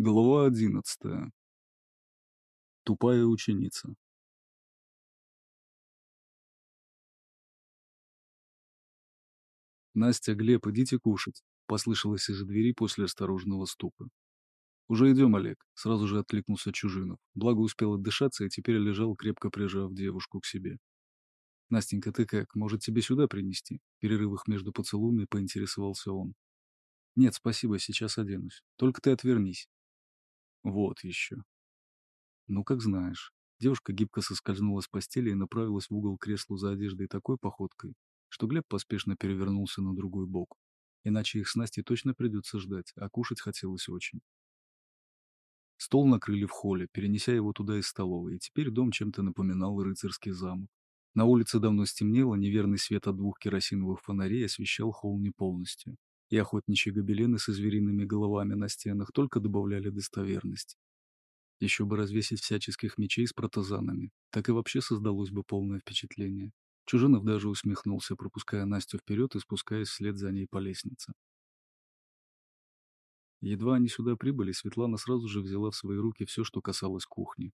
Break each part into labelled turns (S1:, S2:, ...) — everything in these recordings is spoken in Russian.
S1: Глава одиннадцатая. Тупая ученица. «Настя, Глеб, идите кушать», — послышалось из-за двери после осторожного ступа. «Уже идем, Олег», — сразу же откликнулся Чужинов. Благо успел отдышаться и теперь лежал, крепко прижав девушку к себе. «Настенька, ты как? Может, тебе сюда принести?» В перерывах между поцелуями поинтересовался он. «Нет, спасибо, сейчас оденусь. Только ты отвернись». Вот еще. Ну, как знаешь. Девушка гибко соскользнула с постели и направилась в угол креслу за одеждой такой походкой, что Глеб поспешно перевернулся на другой бок. Иначе их с Настей точно придется ждать, а кушать хотелось очень. Стол накрыли в холле, перенеся его туда из столовой, и теперь дом чем-то напоминал рыцарский замок. На улице давно стемнело, неверный свет от двух керосиновых фонарей освещал холл не полностью и охотничьи гобелены со звериными головами на стенах только добавляли достоверность. Еще бы развесить всяческих мечей с протазанами, так и вообще создалось бы полное впечатление. Чужинов даже усмехнулся, пропуская Настю вперед и спускаясь вслед за ней по лестнице. Едва они сюда прибыли, Светлана сразу же взяла в свои руки все, что касалось кухни.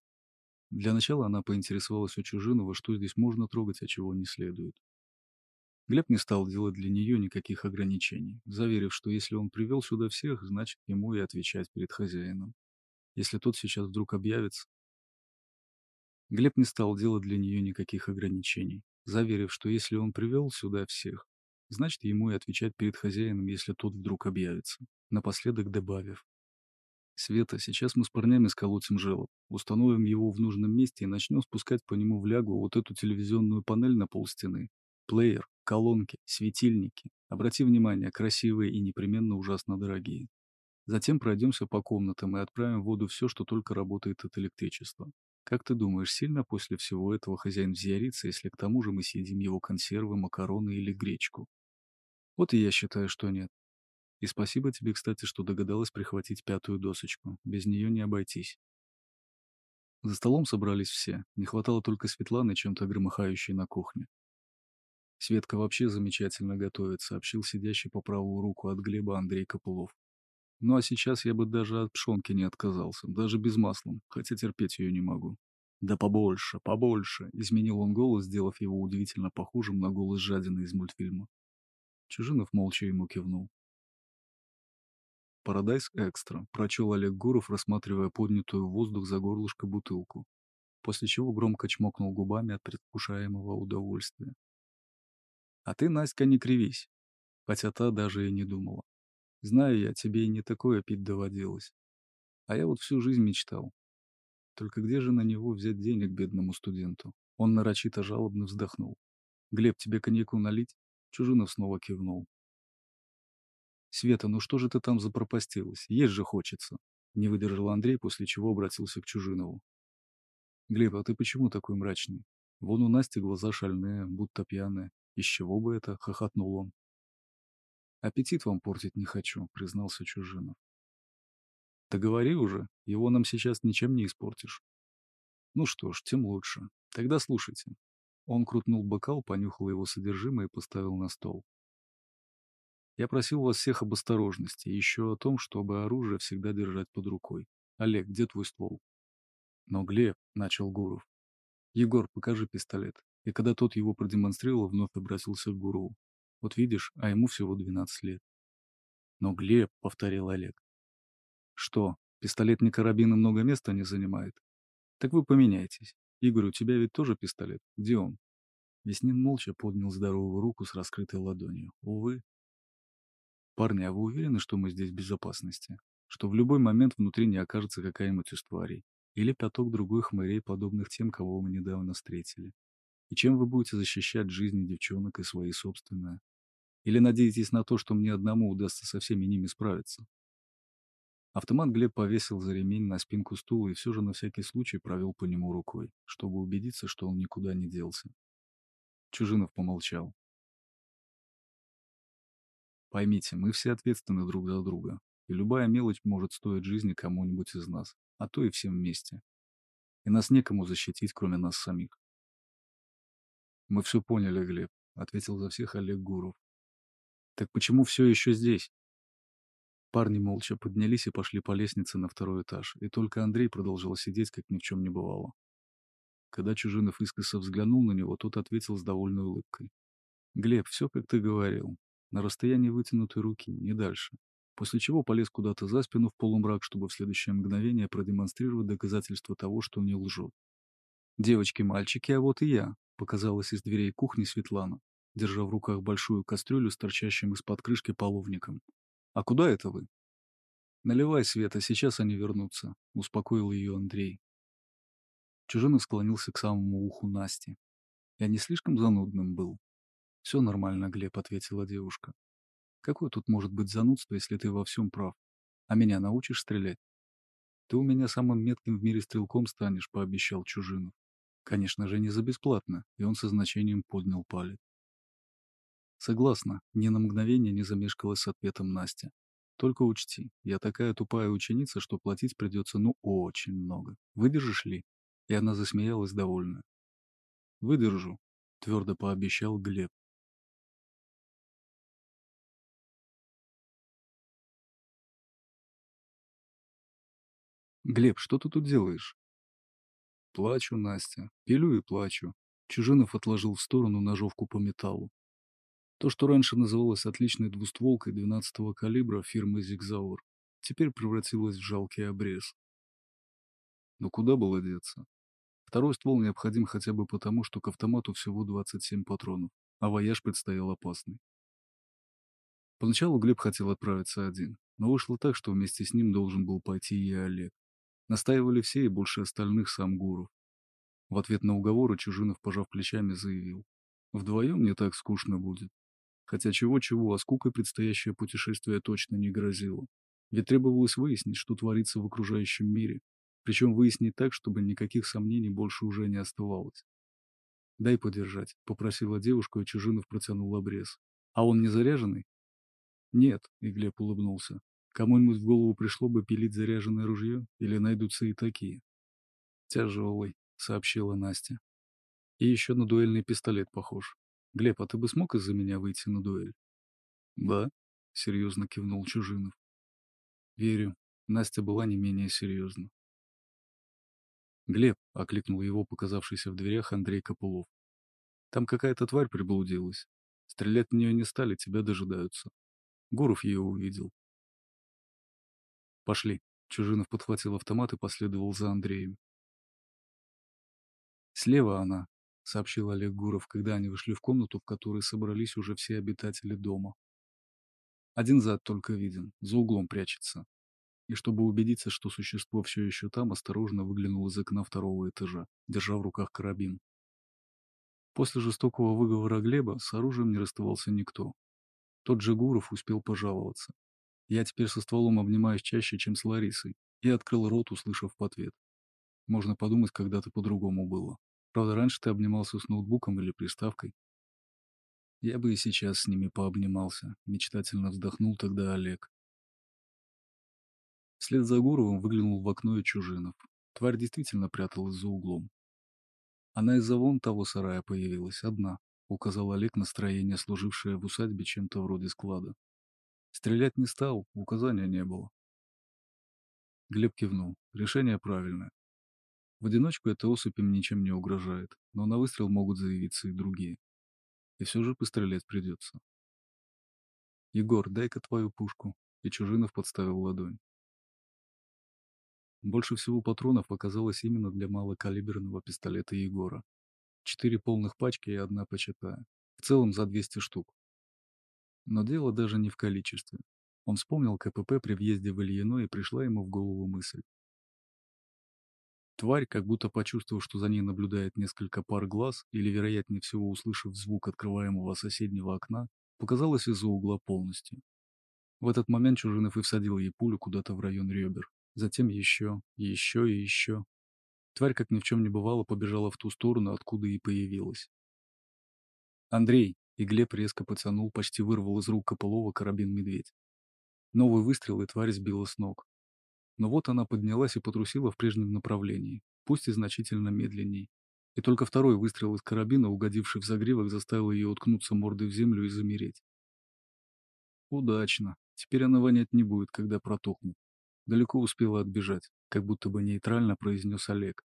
S1: Для начала она поинтересовалась у Чужинова, что здесь можно трогать, а чего не следует. Глеб не стал делать для нее никаких ограничений, заверив, что если он привел сюда всех, значит ему и отвечать перед хозяином. Если тот сейчас вдруг объявится... Глеб не стал делать для нее никаких ограничений, заверив, что если он привел сюда всех, значит ему и отвечать перед хозяином, если тот вдруг объявится, напоследок добавив. Света, сейчас мы с парнями сколотим желоб, установим его в нужном месте и начнем спускать по нему в лягу вот эту телевизионную панель на полстены, плеер, колонки, светильники. Обрати внимание, красивые и непременно ужасно дорогие. Затем пройдемся по комнатам и отправим в воду все, что только работает от электричества. Как ты думаешь, сильно после всего этого хозяин взъярится, если к тому же мы съедим его консервы, макароны или гречку? Вот и я считаю, что нет. И спасибо тебе, кстати, что догадалась прихватить пятую досочку. Без нее не обойтись. За столом собрались все. Не хватало только Светланы, чем-то громыхающей на кухне. Светка вообще замечательно готовит, сообщил сидящий по правую руку от Глеба Андрей Копылов. Ну а сейчас я бы даже от пшенки не отказался, даже без масла, хотя терпеть ее не могу. Да побольше, побольше, изменил он голос, сделав его удивительно похожим на голос жадины из мультфильма. Чужинов молча ему кивнул. «Парадайз Экстра», — прочел Олег Гуров, рассматривая поднятую в воздух за горлышко бутылку, после чего громко чмокнул губами от предвкушаемого удовольствия. А ты, Наська, не кривись. Хотя та даже и не думала. Знаю я, тебе и не такое пить доводилось. А я вот всю жизнь мечтал. Только где же на него взять денег бедному студенту? Он нарочито жалобно вздохнул. «Глеб, тебе коньяку налить?» Чужинов снова кивнул. «Света, ну что же ты там запропастилась? Есть же хочется!» Не выдержал Андрей, после чего обратился к Чужинову. «Глеб, а ты почему такой мрачный? Вон у Насти глаза шальные, будто пьяные. «Из чего бы это?» — хохотнул он. «Аппетит вам портить не хочу», — признался Чужинов. «Да говори уже, его нам сейчас ничем не испортишь». «Ну что ж, тем лучше. Тогда слушайте». Он крутнул бокал, понюхал его содержимое и поставил на стол. «Я просил вас всех об осторожности еще о том, чтобы оружие всегда держать под рукой. Олег, где твой ствол?» «Но Глеб», — начал Гуров. «Егор, покажи пистолет». И когда тот его продемонстрировал, вновь обратился к гуру. Вот видишь, а ему всего 12 лет. Но Глеб, — повторил Олег. Что, пистолетный карабин и много места не занимает? Так вы поменяйтесь. Игорь, у тебя ведь тоже пистолет. Где он? Веснин молча поднял здоровую руку с раскрытой ладонью. Увы. Парни, а вы уверены, что мы здесь в безопасности? Что в любой момент внутри не окажется какая-нибудь из тварей? Или пяток другой хмырей, подобных тем, кого мы недавно встретили? И чем вы будете защищать жизни девчонок и свои собственные? Или надеетесь на то, что мне одному удастся со всеми ними справиться? Автомат Глеб повесил за ремень на спинку стула и все же на всякий случай провел по нему рукой, чтобы убедиться, что он никуда не делся. Чужинов помолчал. Поймите, мы все ответственны друг за друга, и любая мелочь может стоить жизни кому-нибудь из нас, а то и всем вместе. И нас некому защитить, кроме нас самих. «Мы все поняли, Глеб», — ответил за всех Олег Гуров. «Так почему все еще здесь?» Парни молча поднялись и пошли по лестнице на второй этаж, и только Андрей продолжал сидеть, как ни в чем не бывало. Когда Чужинов искоса взглянул на него, тот ответил с довольной улыбкой. «Глеб, все, как ты говорил. На расстоянии вытянутой руки, не дальше». После чего полез куда-то за спину в полумрак, чтобы в следующее мгновение продемонстрировать доказательство того, что не лжет. «Девочки-мальчики, а вот и я», — показалась из дверей кухни Светлана, держа в руках большую кастрюлю с торчащим из-под крышки половником. «А куда это вы?» «Наливай, Света, сейчас они вернутся», — успокоил ее Андрей. Чужинов склонился к самому уху Насти. «Я не слишком занудным был?» «Все нормально, Глеб», — ответила девушка. «Какое тут может быть занудство, если ты во всем прав? А меня научишь стрелять?» «Ты у меня самым метким в мире стрелком станешь», — пообещал Чужинов. Конечно же, не за бесплатно, и он со значением поднял палец. Согласна, ни на мгновение не замешкалась с ответом Настя. Только учти, я такая тупая ученица, что платить придется ну очень много. Выдержишь ли? И она засмеялась довольно. Выдержу, твердо пообещал Глеб. Глеб, что ты тут делаешь? Плачу, Настя. Пилю и плачу. Чужинов отложил в сторону ножовку по металлу. То, что раньше называлось отличной двустволкой 12-го калибра фирмы «Зигзаур», теперь превратилось в жалкий обрез. Но куда было деться? Второй ствол необходим хотя бы потому, что к автомату всего 27 патронов, а вояж предстоял опасный. Поначалу Глеб хотел отправиться один, но вышло так, что вместе с ним должен был пойти и Олег. Настаивали все и больше остальных сам Гуров. В ответ на уговоры Чужинов, пожав плечами, заявил. Вдвоем не так скучно будет. Хотя чего-чего, а скукой предстоящее путешествие точно не грозило. Ведь требовалось выяснить, что творится в окружающем мире. Причем выяснить так, чтобы никаких сомнений больше уже не оставалось. «Дай подержать», — попросила девушка, и Чужинов протянул обрез. «А он не заряженный?» «Нет», — и Глеб улыбнулся. Кому-нибудь в голову пришло бы пилить заряженное ружье, или найдутся и такие. «Тяжелый», — сообщила Настя. «И еще на дуэльный пистолет похож. Глеб, а ты бы смог из-за меня выйти на дуэль?» «Да», — серьезно кивнул Чужинов. «Верю. Настя была не менее серьезна». «Глеб», — окликнул его показавшийся в дверях Андрей Копылов. «Там какая-то тварь приблудилась. Стрелять в нее не стали, тебя дожидаются. Гуров ее увидел. «Пошли». Чужинов подхватил автомат и последовал за Андреем. «Слева она», — сообщил Олег Гуров, когда они вышли в комнату, в которой собрались уже все обитатели дома. Один зад только виден, за углом прячется. И чтобы убедиться, что существо все еще там, осторожно выглянул из окна второго этажа, держа в руках карабин. После жестокого выговора Глеба с оружием не расставался никто. Тот же Гуров успел пожаловаться. Я теперь со стволом обнимаюсь чаще, чем с Ларисой, и открыл рот, услышав в ответ. Можно подумать, когда-то по-другому было. Правда, раньше ты обнимался с ноутбуком или приставкой. Я бы и сейчас с ними пообнимался, мечтательно вздохнул тогда Олег. Вслед за Гуровым выглянул в окно и Чужинов. Тварь действительно пряталась за углом. Она из-за вон того сарая появилась, одна, указал Олег настроение, служившее в усадьбе чем-то вроде склада. Стрелять не стал, указания не было. Глеб кивнул. Решение правильное. В одиночку эта особь им ничем не угрожает, но на выстрел могут заявиться и другие. И все же пострелять придется. «Егор, дай-ка твою пушку», и Чужинов подставил ладонь. Больше всего патронов оказалось именно для малокалиберного пистолета Егора. Четыре полных пачки и одна початая. В целом за 200 штук. Но дело даже не в количестве. Он вспомнил КПП при въезде в Ильино и пришла ему в голову мысль. Тварь, как будто почувствовав, что за ней наблюдает несколько пар глаз, или, вероятнее всего, услышав звук открываемого соседнего окна, показалась из-за угла полностью. В этот момент Чужинов и всадил ей пулю куда-то в район ребер. Затем еще, еще и еще. Тварь, как ни в чем не бывало, побежала в ту сторону, откуда и появилась. «Андрей!» И Глеб резко потянул, почти вырвал из рук Копылова карабин-медведь. Новый выстрел, и тварь сбила с ног. Но вот она поднялась и потрусила в прежнем направлении, пусть и значительно медленней. И только второй выстрел из карабина, угодивший в загривок, заставил ее уткнуться мордой в землю и замереть. «Удачно», Теперь она вонять не будет, когда протухнет. Далеко успела отбежать, как будто бы нейтрально произнес Олег.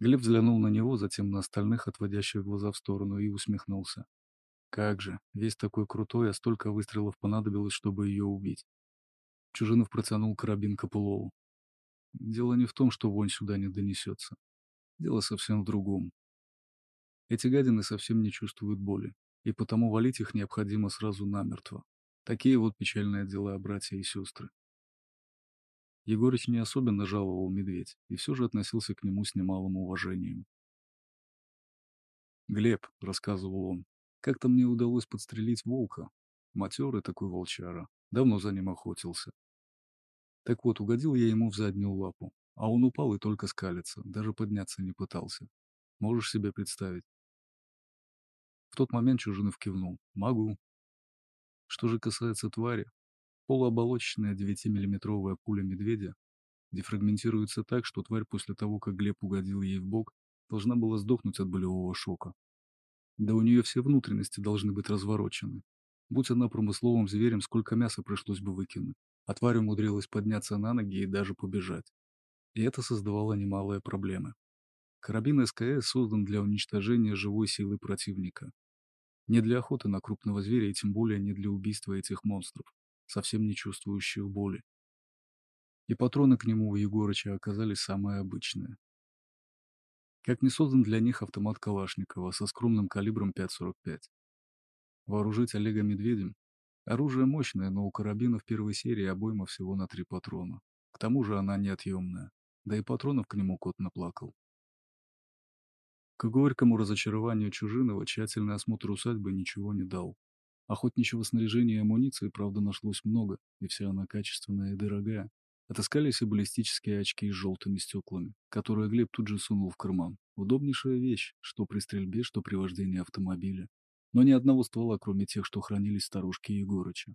S1: Глеб взглянул на него, затем на остальных, отводящих глаза в сторону, и усмехнулся. Как же, весь такой крутой, а столько выстрелов понадобилось, чтобы ее убить. Чужинов протянул карабин Копылову. Дело не в том, что вонь сюда не донесется. Дело совсем в другом. Эти гадины совсем не чувствуют боли, и потому валить их необходимо сразу намертво. Такие вот печальные дела, братья и сестры. Егорыч не особенно жаловал медведь и все же относился к нему с немалым уважением. «Глеб», — рассказывал он, — «как-то мне удалось подстрелить волка. Матерый такой волчара. Давно за ним охотился. Так вот, угодил я ему в заднюю лапу, а он упал и только скалится, даже подняться не пытался. Можешь себе представить?» В тот момент Чужинов кивнул. «Могу». Что же касается твари, полуоболочечная 9-миллиметровая пуля медведя дефрагментируется так, что тварь после того, как Глеб угодил ей в бок, должна была сдохнуть от болевого шока. Да у нее все внутренности должны быть разворочены. Будь она промысловым зверем, сколько мяса пришлось бы выкинуть. А тварь умудрилась подняться на ноги и даже побежать. И это создавало немалые проблемы. Карабин СКС создан для уничтожения живой силы противника. Не для охоты на крупного зверя и тем более не для убийства этих монстров, совсем не чувствующих боли. И патроны к нему у Егорыча оказались самые обычные. Как не создан для них автомат Калашникова со скромным калибром 5,45. Вооружить Олега Медведем? Оружие мощное, но у карабина в первой серии обойма всего на три патрона. К тому же она неотъемная. Да и патронов к нему кот наплакал. К горькому разочарованию Чужинова тщательный осмотр усадьбы ничего не дал. Охотничьего снаряжения и амуниции, правда, нашлось много, и вся она качественная и дорогая. Отыскались и баллистические очки с желтыми стеклами, которые Глеб тут же сунул в карман. Удобнейшая вещь, что при стрельбе, что при вождении автомобиля. Но ни одного ствола, кроме тех, что хранились старушки Егорыча.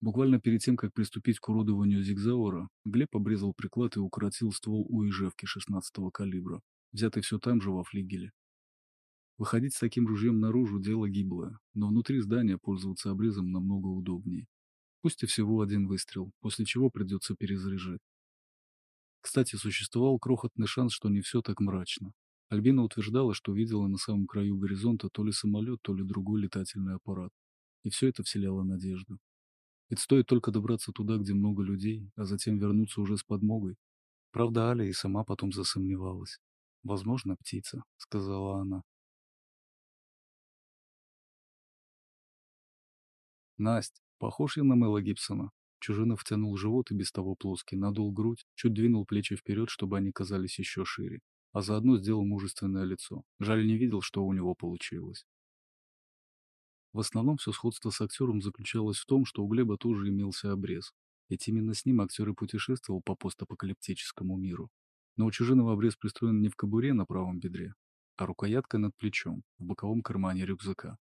S1: Буквально перед тем, как приступить к уродованию Зигзаура, Глеб обрезал приклад и укоротил ствол у ижевки 16-го калибра, взятый все там же во флигеле. Выходить с таким ружьем наружу – дело гиблое, но внутри здания пользоваться обрезом намного удобнее. Пусть и всего один выстрел, после чего придется перезаряжать. Кстати, существовал крохотный шанс, что не все так мрачно. Альбина утверждала, что видела на самом краю горизонта то ли самолет, то ли другой летательный аппарат. И все это вселяло надежду. Ведь стоит только добраться туда, где много людей, а затем вернуться уже с подмогой. Правда, Аля и сама потом засомневалась. «Возможно, птица», — сказала она. «Насть, похож я на Мэла Гибсона?» Чужинов втянул живот и без того плоский, надул грудь, чуть двинул плечи вперед, чтобы они казались еще шире, а заодно сделал мужественное лицо. Жаль, не видел, что у него получилось. В основном все сходство с актером заключалось в том, что у Глеба тоже имелся обрез. Ведь именно с ним актер и путешествовал по постапокалиптическому миру. Но у Чужинова обрез пристроен не в кобуре на правом бедре, а рукоятка над плечом, в боковом кармане рюкзака.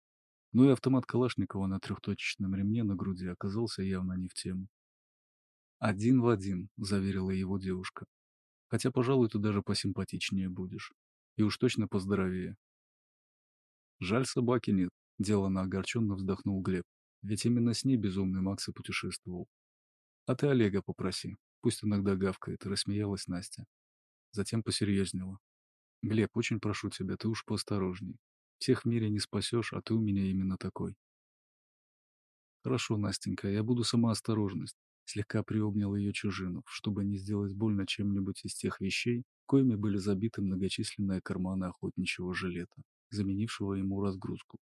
S1: Но и автомат Калашникова на трехточечном ремне на груди оказался явно не в тему. «Один в один», — заверила его девушка. «Хотя, пожалуй, ты даже посимпатичнее будешь. И уж точно поздоровее». «Жаль, собаки нет», — делано огорченно вздохнул Глеб. «Ведь именно с ней безумный Макс и путешествовал. А ты Олега попроси, пусть иногда гавкает», — рассмеялась Настя. Затем посерьезнела. «Глеб, очень прошу тебя, ты уж поосторожней. Всех в мире не спасешь, а ты у меня именно такой». «Хорошо, Настенька, я буду сама осторожность», — слегка приобнял ее Чужинов, чтобы не сделать больно чем-нибудь из тех вещей, коими были забиты многочисленные карманы охотничьего жилета, заменившего ему разгрузку.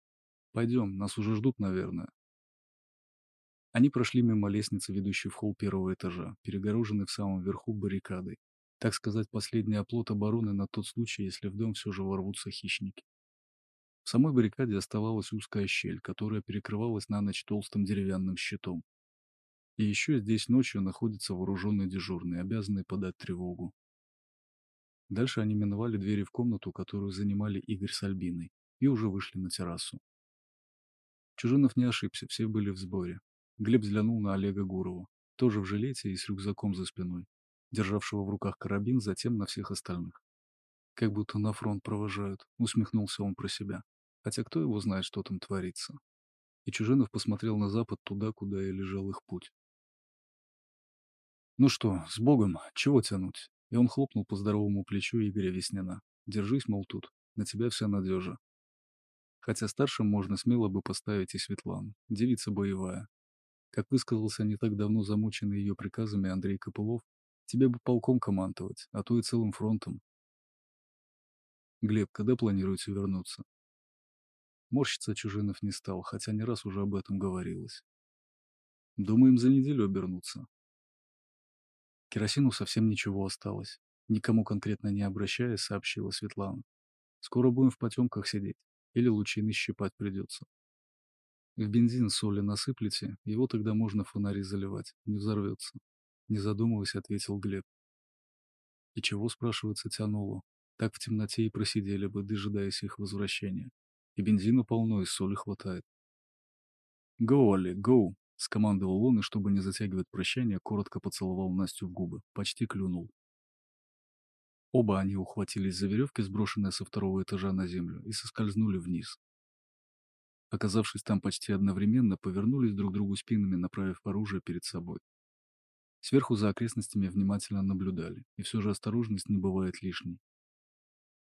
S1: «Пойдем, нас уже ждут, наверное». Они прошли мимо лестницы, ведущей в холл первого этажа, перегороженной в самом верху баррикадой, так сказать, последний оплот обороны на тот случай, если в дом все же ворвутся хищники. В самой баррикаде оставалась узкая щель, которая перекрывалась на ночь толстым деревянным щитом. И еще здесь ночью находится вооруженный дежурный, обязанный подать тревогу. Дальше они миновали двери в комнату, которую занимали Игорь с Альбиной, и уже вышли на террасу. Чужинов не ошибся, все были в сборе. Глеб взглянул на Олега Гурова, тоже в жилете и с рюкзаком за спиной державшего в руках карабин, затем на всех остальных. Как будто на фронт провожают, усмехнулся он про себя. Хотя кто его знает, что там творится. И Чужинов посмотрел на запад туда, куда и лежал их путь. «Ну что, с Богом, чего тянуть?» И он хлопнул по здоровому плечу Игоря Веснина. «Держись, мол, тут, на тебя вся надежа». Хотя старшим можно смело бы поставить и Светлану, девица боевая. Как высказался не так давно замученный ее приказами Андрей Копылов, тебе бы полком командовать, а то и целым фронтом. Глеб, когда планируете вернуться? Морщиться Чужинов не стал, хотя не раз уже об этом говорилось. Думаем за неделю обернуться. Керосину совсем ничего осталось. Никому конкретно не обращаясь, сообщила Светлана. Скоро будем в потемках сидеть. Или лучины щипать придется. В бензин соли насыплете, его тогда можно фонари заливать, не взорвется. Не задумываясь, ответил Глеб. И чего, спрашивается, тянуло? Так в темноте и просидели бы, дожидаясь их возвращения. И бензина полно, и соли хватает. «Гоу, Али, гоу!» — скомандовал он, и чтобы не затягивать прощание, коротко поцеловал Настю в губы, почти клюнул. Оба они ухватились за веревки, сброшенные со второго этажа на землю, и соскользнули вниз. Оказавшись там почти одновременно, повернулись друг другу спинами, направив оружие перед собой. Сверху за окрестностями внимательно наблюдали, и все же осторожность не бывает лишней.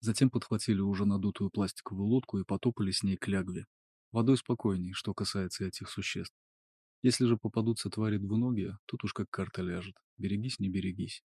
S1: Затем подхватили уже надутую пластиковую лодку и потопали с ней к лягве. Водой спокойней, что касается этих существ. Если же попадутся твари двуногие, тут уж как карта ляжет. Берегись, не берегись.